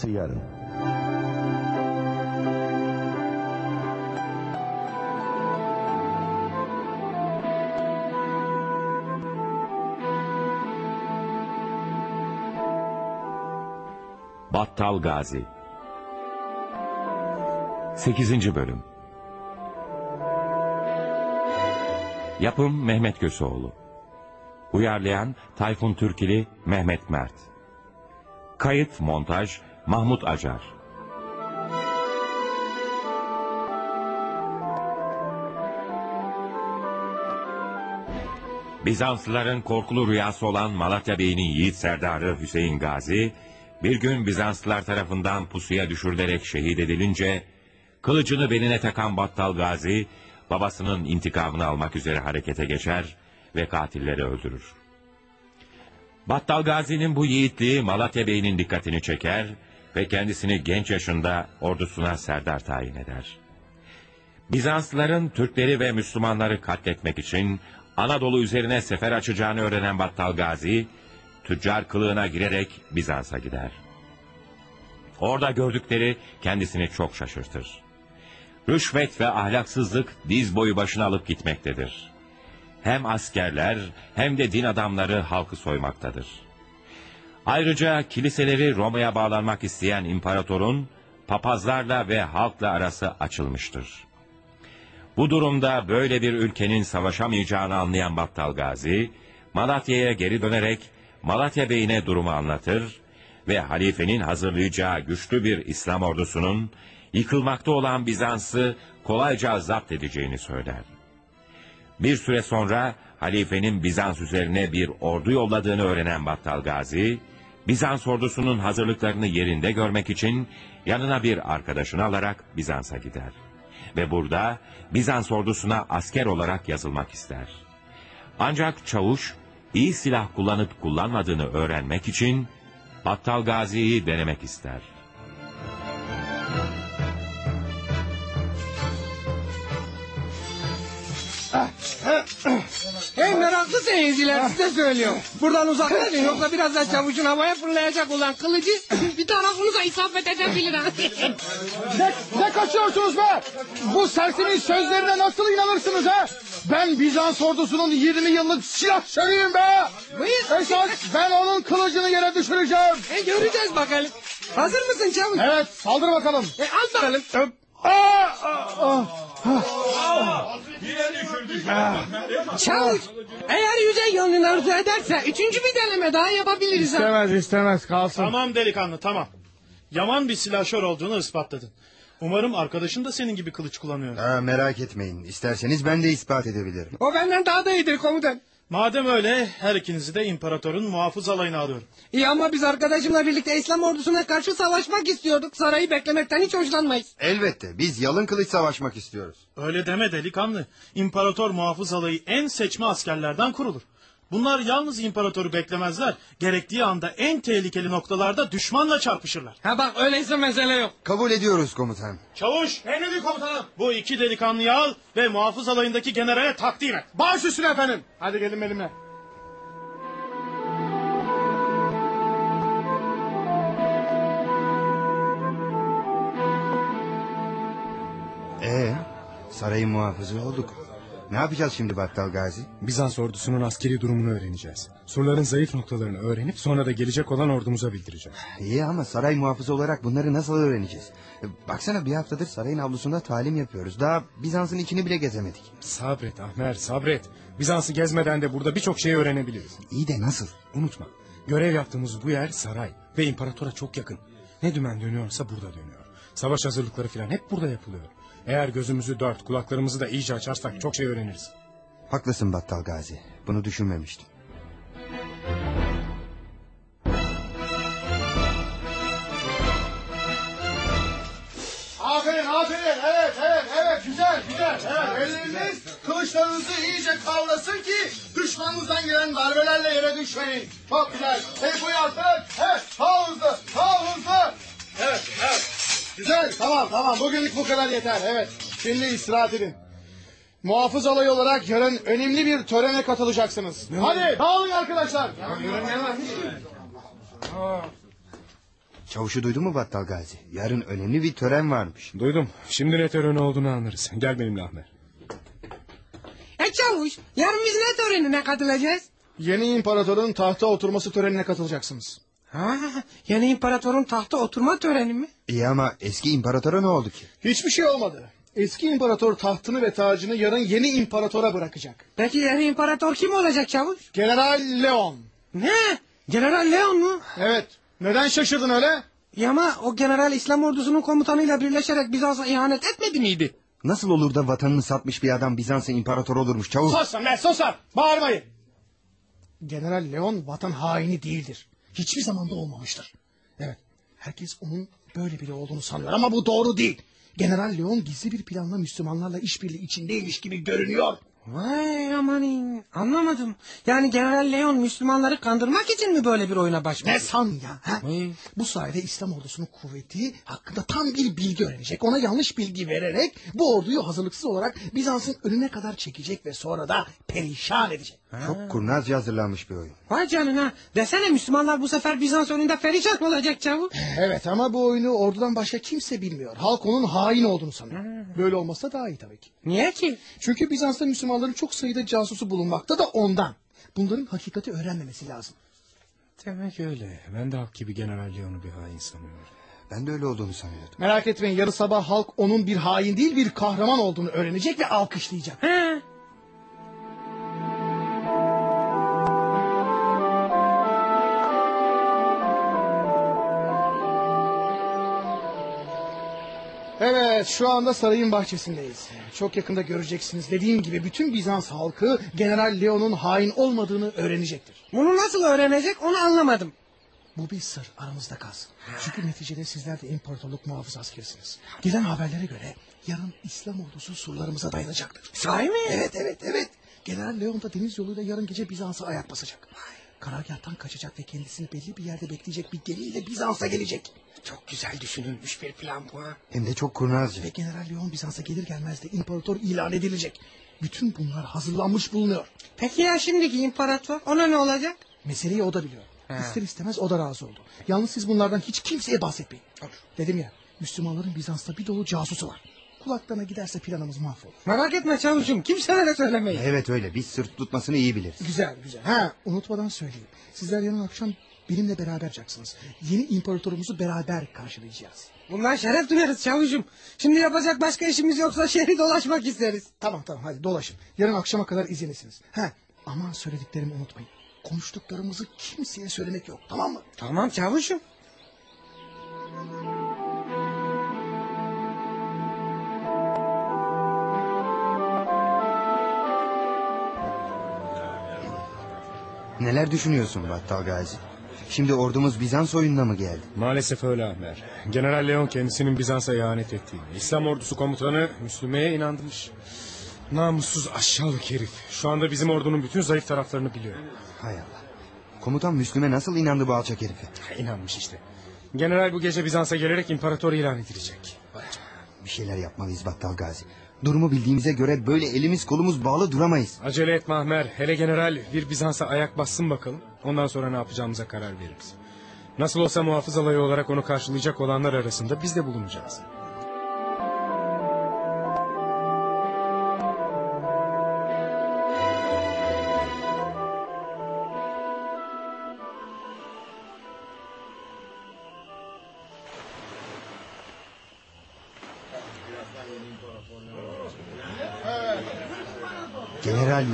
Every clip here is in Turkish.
Arkası yarın. Battal Gazi 8. Bölüm Yapım Mehmet Köseoğlu Uyarlayan Tayfun Türkili Mehmet Mert Kayıt Montaj Mahmut Acar Bizanslıların korkulu rüyası olan Malatya Bey'inin yiğit serdarı Hüseyin Gazi, bir gün Bizanslılar tarafından pusuya düşürülerek şehit edilince, kılıcını beline takan Battal Gazi, babasının intikamını almak üzere harekete geçer ve katilleri öldürür. Battal Gazi'nin bu yiğitliği Malatya Bey'inin dikkatini çeker ve kendisini genç yaşında ordusuna serdar tayin eder. Bizanslıların Türkleri ve Müslümanları katletmek için Anadolu üzerine sefer açacağını öğrenen Battal Gazi, tüccar kılığına girerek Bizans'a gider. Orada gördükleri kendisini çok şaşırtır. Rüşvet ve ahlaksızlık diz boyu başına alıp gitmektedir. Hem askerler hem de din adamları halkı soymaktadır. Ayrıca kiliseleri Roma'ya bağlanmak isteyen imparatorun papazlarla ve halkla arası açılmıştır. Bu durumda böyle bir ülkenin savaşamayacağını anlayan Battal Gazi, Malatya'ya geri dönerek Malatya Bey'ine durumu anlatır ve halifenin hazırlayacağı güçlü bir İslam ordusunun yıkılmakta olan Bizans'ı kolayca zapt edeceğini söyler. Bir süre sonra halifenin Bizans üzerine bir ordu yolladığını öğrenen Battal Gazi, Bizans ordusunun hazırlıklarını yerinde görmek için yanına bir arkadaşını alarak Bizans'a gider. Ve burada Bizans ordusuna asker olarak yazılmak ister. Ancak çavuş iyi silah kullanıp kullanmadığını öğrenmek için Battal Gazi'yi denemek ister. Hey meraklı seyirciler size söylüyorum. Buradan uzaklaşın yoksa birazdan çavuşun havaya fırlayacak olan kılıcı bir tarafınıza isabet edebilir. ha. Ne, ne kaçıyorsunuz be? Bu sersemin sözlerine nasıl inanırsınız ha? Ben Bizans ordusunun 20 yıllık silahşörüyüm be. Buyur. Esas ben onun kılıcını yere düşüreceğim. E, göreceğiz bakalım. Hazır mısın çavuş? Evet saldır bakalım. E, al bakalım. Aa, aa, aa. Çavuş eğer yüze gönlün arzu ederse üçüncü bir deneme daha yapabiliriz. İstemez istemez kalsın. Tamam delikanlı tamam. Yaman bir silahşör olduğunu ispatladın. Umarım arkadaşın da senin gibi kılıç kullanıyor. Ha, merak etmeyin. İsterseniz ben de ispat edebilirim. O benden daha da iyidir komutan. Madem öyle her ikinizi de imparatorun muhafız alayına alıyorum. İyi ama biz arkadaşımla birlikte İslam ordusuna karşı savaşmak istiyorduk. Sarayı beklemekten hiç hoşlanmayız. Elbette biz yalın kılıç savaşmak istiyoruz. Öyle deme delikanlı. İmparator muhafız alayı en seçme askerlerden kurulur. Bunlar yalnız imparatoru beklemezler. Gerektiği anda en tehlikeli noktalarda düşmanla çarpışırlar. Ha bak öyleyse mesele yok. Kabul ediyoruz komutan. Çavuş! Emredin komutanım. Bu iki delikanlıyı al ve muhafız alayındaki generale takdim et. Baş üstüne efendim. Hadi gelin benimle. Ee, sarayın muhafızı olduk. Ne yapacağız şimdi Battal Gazi? Bizans ordusunun askeri durumunu öğreneceğiz. Surların zayıf noktalarını öğrenip sonra da gelecek olan ordumuza bildireceğiz. İyi ama saray muhafızı olarak bunları nasıl öğreneceğiz? E, Baksana bir haftadır sarayın avlusunda talim yapıyoruz. Daha Bizans'ın içini bile gezemedik. Sabret Ahmer sabret. Bizans'ı gezmeden de burada birçok şey öğrenebiliriz. İyi de nasıl? Unutma görev yaptığımız bu yer saray ve imparatora çok yakın. Ne dümen dönüyorsa burada dönüyor. Savaş hazırlıkları falan hep burada yapılıyor. Eğer gözümüzü dört kulaklarımızı da iyice açarsak çok şey öğreniriz. Haklısın Battal Gazi. Bunu düşünmemiştim. Aferin aferin evet evet evet güzel güzel. Evet, elleriniz kılıçlarınızı iyice kavlasın ki düşmanınızdan gelen darbelerle yere düşmeyin. Çok güzel. Tempoyu artırın. Evet daha hızlı daha hızlı. Evet. Güzel tamam tamam bugünlük bu kadar yeter evet. Şimdi istirahat edin. Muhafız alayı olarak yarın önemli bir törene katılacaksınız. Hadi dağılın arkadaşlar. Çavuşu duydu mu Battal Gazi? Yarın önemli bir tören varmış. Duydum. Şimdi ne töreni olduğunu anlarız. Gel benimle Ahmer. E çavuş yarın biz ne törenine katılacağız? Yeni imparatorun tahta oturması törenine katılacaksınız. Ha, yeni imparatorun tahta oturma töreni mi? İyi ama eski imparatora ne oldu ki? Hiçbir şey olmadı. Eski imparator tahtını ve tacını yarın yeni imparatora bırakacak. Peki yeni imparator kim olacak çavuş? General Leon. Ne? General Leon mu? Evet. Neden şaşırdın öyle? Ya ama o general İslam ordusunun komutanıyla birleşerek Bizans'a ihanet etmedi miydi? Nasıl olur da vatanını satmış bir adam Bizans'a imparator olurmuş çavuş? Susun be susun. Bağırmayın. General Leon vatan haini değildir. Hiçbir zamanda olmamıştır. Evet. Herkes onun böyle biri olduğunu sanıyor ama bu doğru değil. General Leon gizli bir planla Müslümanlarla işbirliği içindeymiş gibi görünüyor. Vay amanin anlamadım. Yani General Leon Müslümanları kandırmak için mi böyle bir oyuna başladı? Ne san ya? Ha? Bu sayede İslam ordusunun kuvveti hakkında tam bir bilgi öğrenecek. Ona yanlış bilgi vererek bu orduyu hazırlıksız olarak Bizans'ın önüne kadar çekecek ve sonra da perişan edecek. Çok kurnazca hazırlanmış bir oyun. Vay canına. Desene Müslümanlar bu sefer Bizans önünde perişan olacak çavuş. Evet ama bu oyunu ordudan başka kimse bilmiyor. Halk onun hain olduğunu sanıyor. Böyle olmasa daha iyi tabii ki. Niye ki? Çünkü Bizans'ta Müslümanların çok sayıda casusu bulunmakta da ondan. Bunların hakikati öğrenmemesi lazım. Demek öyle. Ben de halk gibi General Leon'u bir hain sanıyorum. Ben de öyle olduğunu sanıyordum. Merak etmeyin yarın sabah halk onun bir hain değil bir kahraman olduğunu öğrenecek ve alkışlayacak. He. Evet şu anda sarayın bahçesindeyiz. Çok yakında göreceksiniz. Dediğim gibi bütün Bizans halkı General Leon'un hain olmadığını öğrenecektir. Bunu nasıl öğrenecek onu anlamadım. Bu bir sır aramızda kalsın. Çünkü neticede sizler de imparatorluk muhafız askersiniz. Gelen haberlere göre yarın İslam ordusu surlarımıza dayanacaktır. Sahi mi? Evet evet evet. General Leon da deniz yoluyla yarın gece Bizans'a ayak basacak. Karargâhtan kaçacak ve kendisini belli bir yerde bekleyecek bir gemiyle Bizans'a gelecek. Çok güzel düşünülmüş bir plan bu ha. Hem de çok kurnazca. Ve General Leon Bizans'a gelir gelmez de imparator ilan edilecek. Bütün bunlar hazırlanmış bulunuyor. Peki ya şimdiki imparator? Ona ne olacak? Meseleyi o da biliyor. İster istemez o da razı oldu. Yalnız siz bunlardan hiç kimseye bahsetmeyin. Dedim ya Müslümanların Bizans'ta bir dolu casusu var. Kulaklarına giderse planımız mahvolur. Merak etme çavuşum kimseye de söylemeyin. Evet öyle biz sırt tutmasını iyi biliriz. Güzel güzel. Ha unutmadan söyleyeyim. Sizler yarın akşam benimle berabercaksınız. Yeni imparatorumuzu beraber karşılayacağız. Bundan şeref duyarız çavuşum. Şimdi yapacak başka işimiz yoksa şehri dolaşmak isteriz. Tamam tamam hadi dolaşın. Yarın akşama kadar izinlisiniz. Ha aman söylediklerimi unutmayın. Konuştuklarımızı kimseye söylemek yok tamam mı? Tamam çavuşum. Neler düşünüyorsun Battal Gazi? Şimdi ordumuz Bizans oyununa mı geldi? Maalesef öyle Ahmer. General Leon kendisinin Bizans'a ihanet ettiğini, İslam ordusu komutanı Müslümeye inandırmış. Namussuz aşağılık herif. Şu anda bizim ordunun bütün zayıf taraflarını biliyor. Hay Allah. Komutan Müslüme nasıl inandı bu alçak herife? İnanmış işte. General bu gece Bizans'a gelerek imparator ilan edilecek. Bir şeyler yapmalıyız Battal Gazi. Durumu bildiğimize göre böyle elimiz kolumuz bağlı duramayız. Acele etme Ahmer. Hele general bir Bizans'a ayak bassın bakalım. Ondan sonra ne yapacağımıza karar veririz. Nasıl olsa muhafız alayı olarak onu karşılayacak olanlar arasında biz de bulunacağız.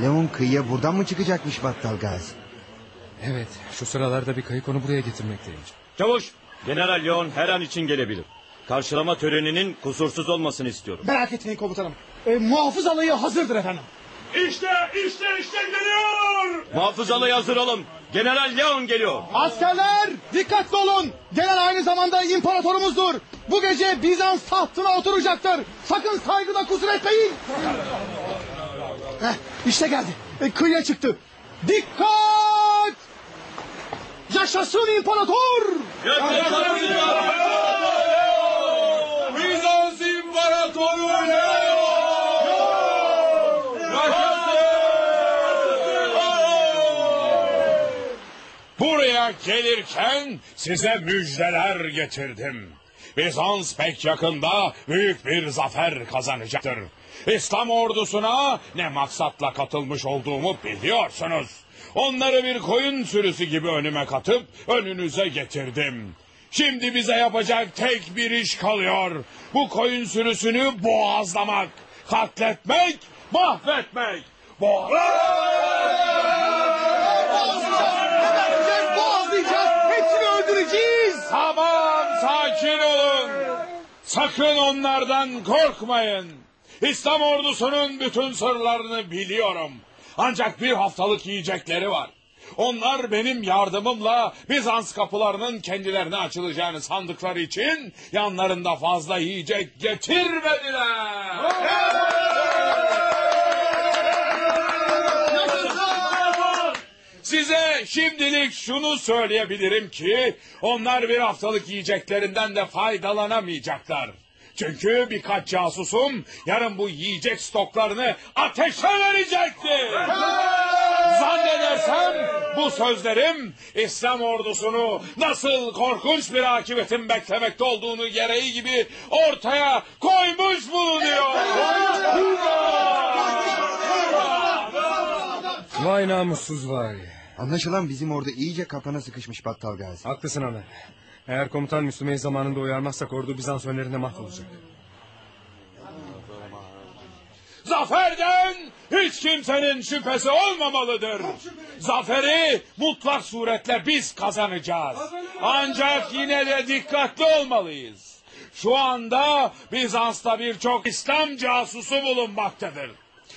Leon kıyıya buradan mı çıkacakmış Battal Gazi? Evet, şu sıralarda bir kayık onu buraya getirmekteymiş. Çavuş, General Leon her an için gelebilir. Karşılama töreninin kusursuz olmasını istiyorum. Merak etmeyin komutanım. E, muhafız alayı hazırdır efendim. İşte, işte, işte geliyor! Muhafızalı hazır olun. General Leon geliyor. Askerler dikkatli olun. Gelen aynı zamanda imparatorumuzdur. Bu gece Bizans tahtına oturacaktır. Sakın saygıda kusur etmeyin. Heh, işte geldi. E, kıyıya çıktı. Dikkat! Yaşasın imparator! Bizans İmparatoru Buraya gelirken size müjdeler getirdim. Bizans pek yakında büyük bir zafer kazanacaktır. İslam ordusuna ne maksatla katılmış olduğumu biliyorsunuz. Onları bir koyun sürüsü gibi önüme katıp önünüze getirdim. Şimdi bize yapacak tek bir iş kalıyor. Bu koyun sürüsünü boğazlamak, katletmek, mahvetmek. Boğazlayacağız, boğazlayacağız. Hepsini öldüreceğiz. Tamam sakin olun. Sakın onlardan korkmayın. İslam ordusunun bütün sırlarını biliyorum. Ancak bir haftalık yiyecekleri var. Onlar benim yardımımla Bizans kapılarının kendilerine açılacağını sandıkları için yanlarında fazla yiyecek getirmediler. Size şimdilik şunu söyleyebilirim ki onlar bir haftalık yiyeceklerinden de faydalanamayacaklar. Çünkü birkaç casusum yarın bu yiyecek stoklarını ateşe verecektir. Zannedersem bu sözlerim İslam ordusunu nasıl korkunç bir akibetin beklemekte olduğunu gereği gibi ortaya koymuş bulunuyor. Vay namussuz vay. Anlaşılan bizim orada iyice kapana sıkışmış Battal Gazi. Haklısın Ahmet. Eğer komutan Müslüme'yi zamanında uyarmazsak ordu Bizans önlerinde mahvolacak. Zaferden hiç kimsenin şüphesi olmamalıdır. Zaferi mutlak suretle biz kazanacağız. Ancak yine de dikkatli olmalıyız. Şu anda Bizans'ta birçok İslam casusu bulunmaktadır.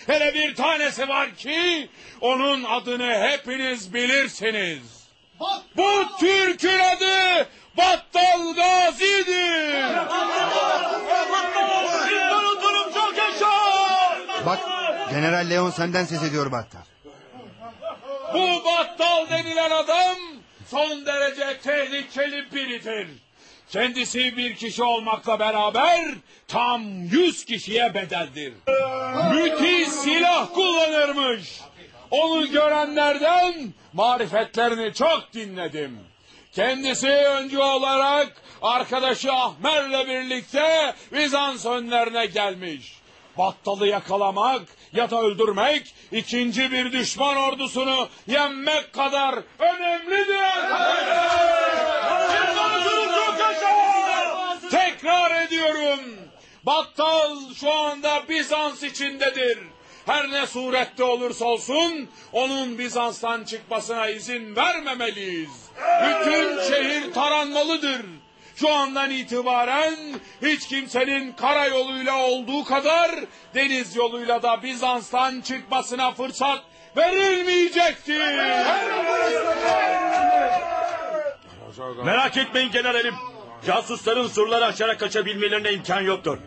Hele bir tanesi var ki onun adını hepiniz bilirsiniz. Bu Türk'ün adı Battal Gazi'dir. Bak General Leon senden ses ediyor Battal. Bu battal denilen adam son derece tehlikeli biridir. Kendisi bir kişi olmakla beraber tam yüz kişiye bedeldir. Müthiş silah kullanırmış. Onu görenlerden marifetlerini çok dinledim. Kendisi öncü olarak arkadaşı Ahmer'le birlikte Bizans önlerine gelmiş. Battalı yakalamak ya da öldürmek ikinci bir düşman ordusunu yenmek kadar önemlidir. Tekrar ediyorum. Battal şu anda Bizans içindedir. Her ne surette olursa olsun onun Bizans'tan çıkmasına izin vermemeliyiz. Bütün şehir taranmalıdır. Şu andan itibaren hiç kimsenin karayoluyla olduğu kadar deniz yoluyla da Bizans'tan çıkmasına fırsat verilmeyecektir. Merak etmeyin generalim. Casusların surları aşarak kaçabilmelerine imkan yoktur.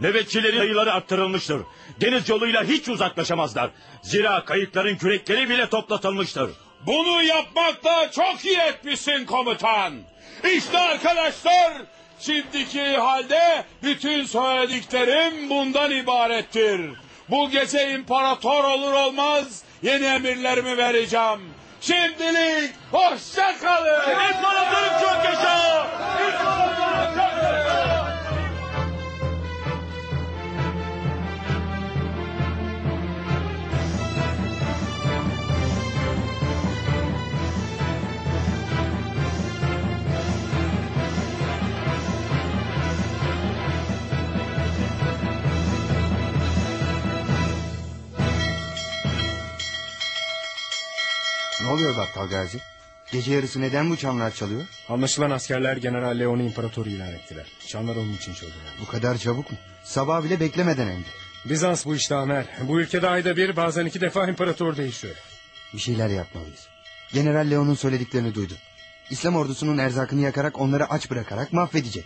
Nöbetçilerin sayıları arttırılmıştır. Deniz yoluyla hiç uzaklaşamazlar. Zira kayıkların kürekleri bile toplatılmıştır. Bunu yapmakta çok iyi etmişsin komutan. İşte arkadaşlar şimdiki halde bütün söylediklerim bundan ibarettir. Bu gece imparator olur olmaz yeni emirlerimi vereceğim. Şimdilik hoşça kalın. İmparatorum çok yaşa! Ne oluyor Battal Gazi? Gece yarısı neden bu çanlar çalıyor? Anlaşılan askerler General Leon'u imparator ilan ettiler. Çanlar onun için çalıyor. Bu kadar çabuk mu? Sabah bile beklemeden hem de. Bizans bu işte Amer. Bu ülkede ayda bir bazen iki defa imparator değişiyor. Bir şeyler yapmalıyız. General Leon'un söylediklerini duydum. İslam ordusunun erzakını yakarak onları aç bırakarak mahvedecek.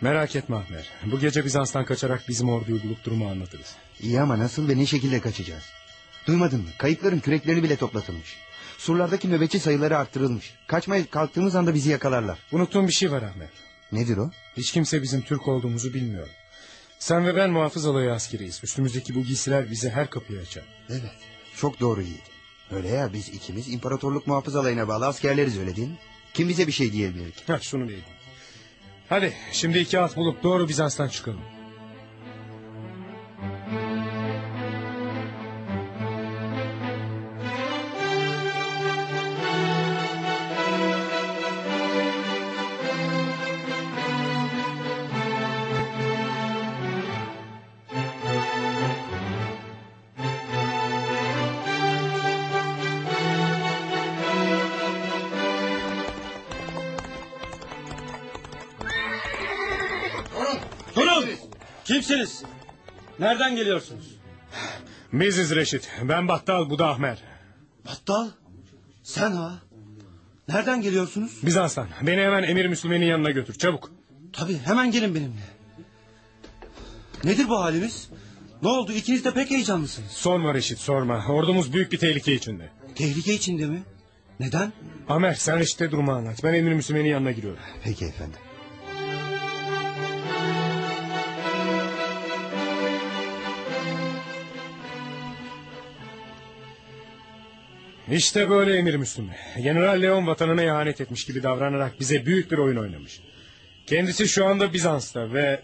Merak etme Ahmer. Bu gece Bizans'tan kaçarak bizim orduyu bulup durumu anlatırız. İyi ama nasıl ve ne şekilde kaçacağız? Duymadın mı? Kayıkların kürekleri bile toplatılmış. Surlardaki nöbetçi sayıları arttırılmış. Kaçmaya kalktığımız anda bizi yakalarlar. Unuttuğum bir şey var Ahmet. Nedir o? Hiç kimse bizim Türk olduğumuzu bilmiyor. Sen ve ben muhafız alayı askeriyiz. Üstümüzdeki bu giysiler bizi her kapıyı açar. Evet. Çok doğru yiğit. Öyle ya biz ikimiz imparatorluk muhafız alayına bağlı askerleriz öyle değil mi? Kim bize bir şey diyebilir ki? Ha, şunu diyeyim. Hadi şimdi iki at bulup doğru Bizans'tan çıkalım. Kimsiniz? Nereden geliyorsunuz? Biziz Reşit. Ben Battal, bu da Ahmer. Battal. Sen ha? Nereden geliyorsunuz? Bizans'tan. Beni hemen Emir Müslüman'ın yanına götür. Çabuk. Tabii hemen gelin benimle. Nedir bu halimiz? Ne oldu? İkiniz de pek heyecanlısınız. Sorma Reşit sorma. Ordumuz büyük bir tehlike içinde. Tehlike içinde mi? Neden? Ahmer sen Reşit'e durumu anlat. Ben Emir Müslüman'ın yanına giriyorum. Peki efendim. İşte böyle Emir Müslüman. General Leon vatanına ihanet etmiş gibi davranarak bize büyük bir oyun oynamış. Kendisi şu anda Bizans'ta ve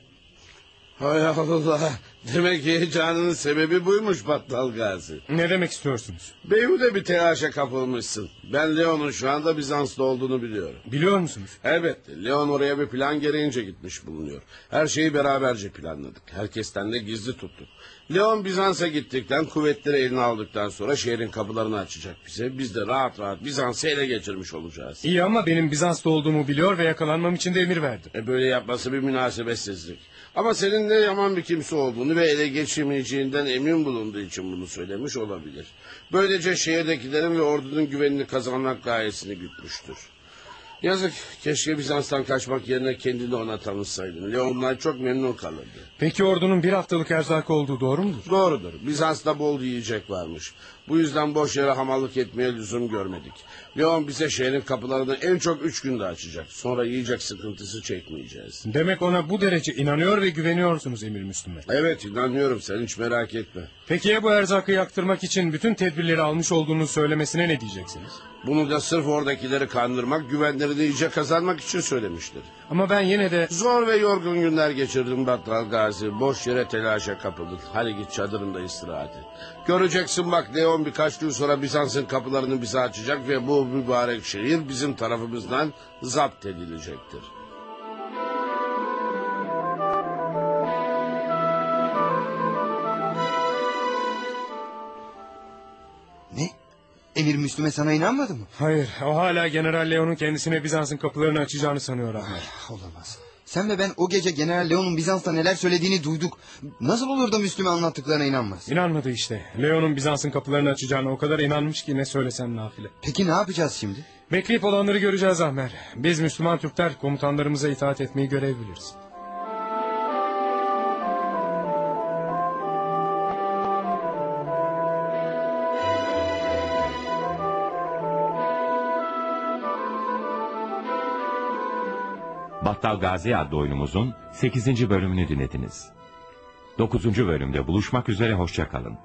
Hay Allah. Demek heyecanının sebebi buymuş Battal Gazi. ne demek istiyorsunuz? Beyhude bir telaşa kapılmışsın. Ben Leon'un şu anda Bizans'ta olduğunu biliyorum. Biliyor musunuz? Elbette. Leon oraya bir plan gereğince gitmiş bulunuyor. Her şeyi beraberce planladık. Herkesten de gizli tuttuk. Leon Bizans'a gittikten kuvvetleri eline aldıktan sonra şehrin kapılarını açacak bize. Biz de rahat rahat Bizans'ı ele geçirmiş olacağız. İyi ama benim Bizans'ta olduğumu biliyor ve yakalanmam için de emir verdi. E böyle yapması bir münasebetsizlik. Ama senin ne yaman bir kimse olduğunu ve ele geçirmeyeceğinden emin bulunduğu için bunu söylemiş olabilir. Böylece şehirdekilerin ve ordunun güvenini kazanmak gayesini gütmüştür. Yazık keşke Bizans'tan kaçmak yerine kendini ona tanıtsaydın. Leonlar çok memnun kalırdı. Peki ordunun bir haftalık erzakı olduğu doğru mudur? Doğrudur. Bizans'ta bol yiyecek varmış. Bu yüzden boş yere hamallık etmeye lüzum görmedik. Leon bize şehrin kapılarını en çok üç günde açacak. Sonra yiyecek sıkıntısı çekmeyeceğiz. Demek ona bu derece inanıyor ve güveniyorsunuz Emir Müslüman. Evet inanıyorum sen hiç merak etme. Peki ya bu erzakı yaktırmak için bütün tedbirleri almış olduğunu söylemesine ne diyeceksiniz? Bunu da sırf oradakileri kandırmak, güvenlerini iyice kazanmak için söylemiştir. Ama ben yine de Zor ve yorgun günler geçirdim Battal Gazi. Boş yere telaşa kapıldık. Hadi git çadırında istirahat et. Göreceksin bak Leon birkaç gün sonra Bizans'ın kapılarını bize açacak ve bu mübarek şehir bizim tarafımızdan zapt edilecektir. Emir Müslüme sana inanmadı mı? hayır o hala General Leon'un kendisine Bizans'ın kapılarını açacağını sanıyor Ahmer. Olamaz. Sen ve ben o gece General Leon'un Bizans'ta neler söylediğini duyduk. Nasıl olur da Müslüme anlattıklarına inanmaz? İnanmadı işte. Leon'un Bizans'ın kapılarını açacağına o kadar inanmış ki ne söylesem nafile. Peki ne yapacağız şimdi? Bekleyip olanları göreceğiz Ahmer. Biz Müslüman Türkler komutanlarımıza itaat etmeyi görev biliriz. Battal Gazi adlı oyunumuzun 8. bölümünü dinlediniz. 9. bölümde buluşmak üzere hoşçakalın.